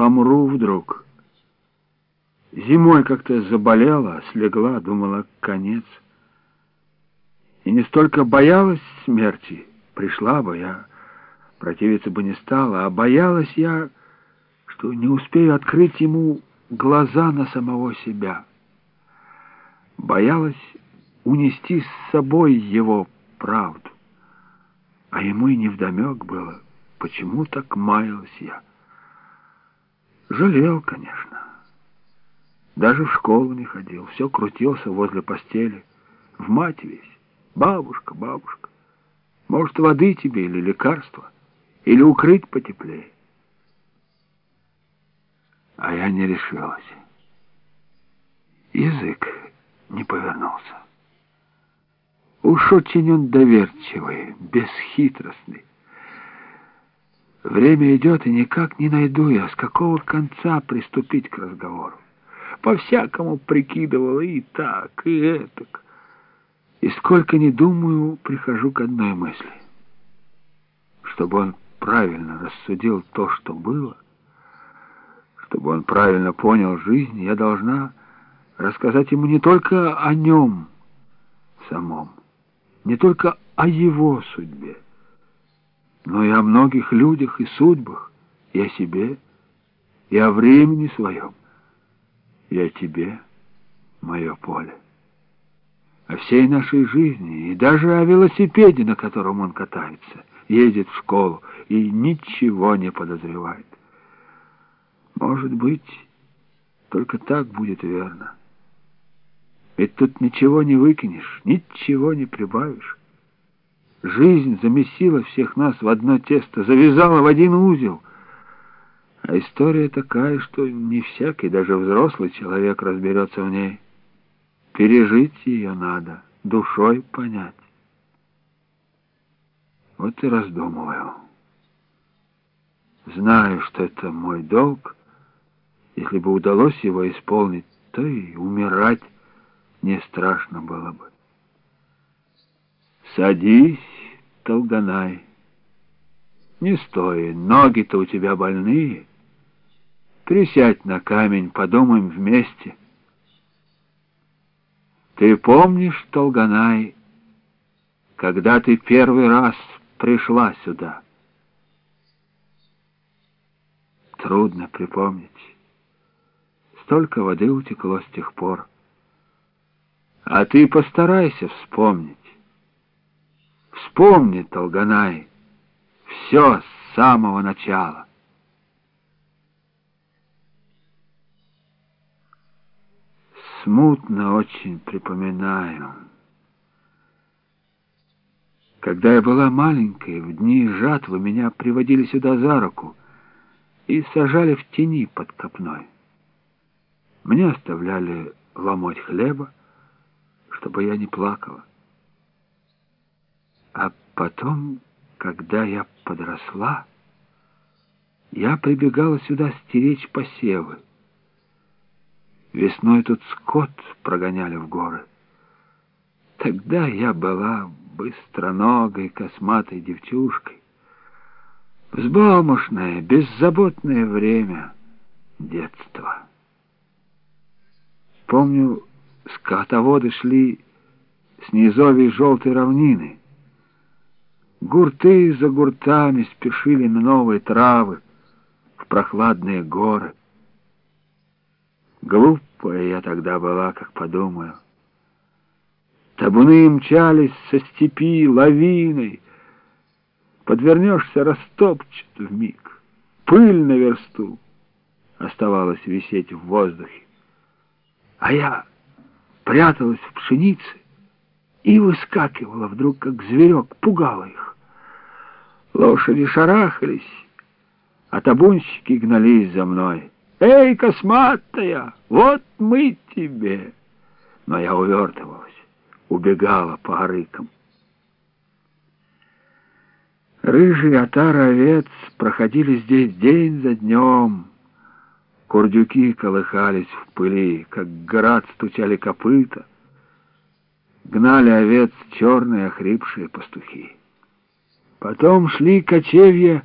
помру вдруг. Зимой как-то заболела, слегла, думала, конец. И не столько боялась смерти, пришла бы я, противиться бы не стала, а боялась я, что не успею открыть ему глаза на самого себя. Боялась унести с собой его правду. А ему и невдомек было, почему так маялась я. Жалел, конечно. Даже в школу не ходил, все крутился возле постели. В мать весь. Бабушка, бабушка, может, воды тебе или лекарства, или укрыть потеплее. А я не решилась. Язык не повернулся. Уж очень он доверчивый, бесхитростный. Время идет, и никак не найду я, с какого конца приступить к разговору. По-всякому прикидывала и так, и этак. И сколько не думаю, прихожу к одной мысли. Чтобы он правильно рассудил то, что было, чтобы он правильно понял жизнь, я должна рассказать ему не только о нем самом, не только о его судьбе, но и о многих людях и судьбах, и о себе, и о времени своем, и о тебе, мое поле, о всей нашей жизни, и даже о велосипеде, на котором он катается, едет в школу и ничего не подозревает. Может быть, только так будет верно. Ведь тут ничего не выкинешь, ничего не прибавишь. Жизнь замесила всех нас в одно тесто, завязала в один узел. А история такая, что не всякий, даже взрослый человек разберется в ней. Пережить ее надо, душой понять. Вот и раздумываю. Знаю, что это мой долг. Если бы удалось его исполнить, то и умирать не страшно было бы. Садись, Толганай. Не стой, ноги-то у тебя больные. Присядь на камень, подумаем вместе. Ты помнишь, Толганай, когда ты первый раз пришла сюда? Трудно припомнить. Столько воды утекло с тех пор. А ты постарайся вспомнить. Вспомни, Толганай, все с самого начала. Смутно очень припоминаю. Когда я была маленькой, в дни жатвы меня приводили сюда за руку и сажали в тени под копной. Мне оставляли ломоть хлеба, чтобы я не плакала. А потом, когда я подросла, я прибегала сюда стеречь посевы. Весной тут скот прогоняли в горы. Тогда я была быстроногой, косматой девчушкой. Взбалмошное, беззаботное время детства. Помню, скотоводы шли с низовей желтой равнины. Гурты за гуртами спешили на новые травы, в прохладные горы. Глупая я тогда была, как подумаю. Табуны мчались со степи лавиной. Подвернешься, растопчет вмиг. Пыль на версту оставалась висеть в воздухе. А я пряталась в пшенице и выскакивала вдруг, как зверек, пугала их. Лошади шарахались, а табунщики гнались за мной. «Эй, косматая, вот мы тебе!» Но я увертывалась, убегала по арыкам. Рыжие отары овец проходили здесь день за днем, Курдюки колыхались в пыли, как град стучали копыта. Гнали овец черные охрипшие пастухи. Потом шли кочевья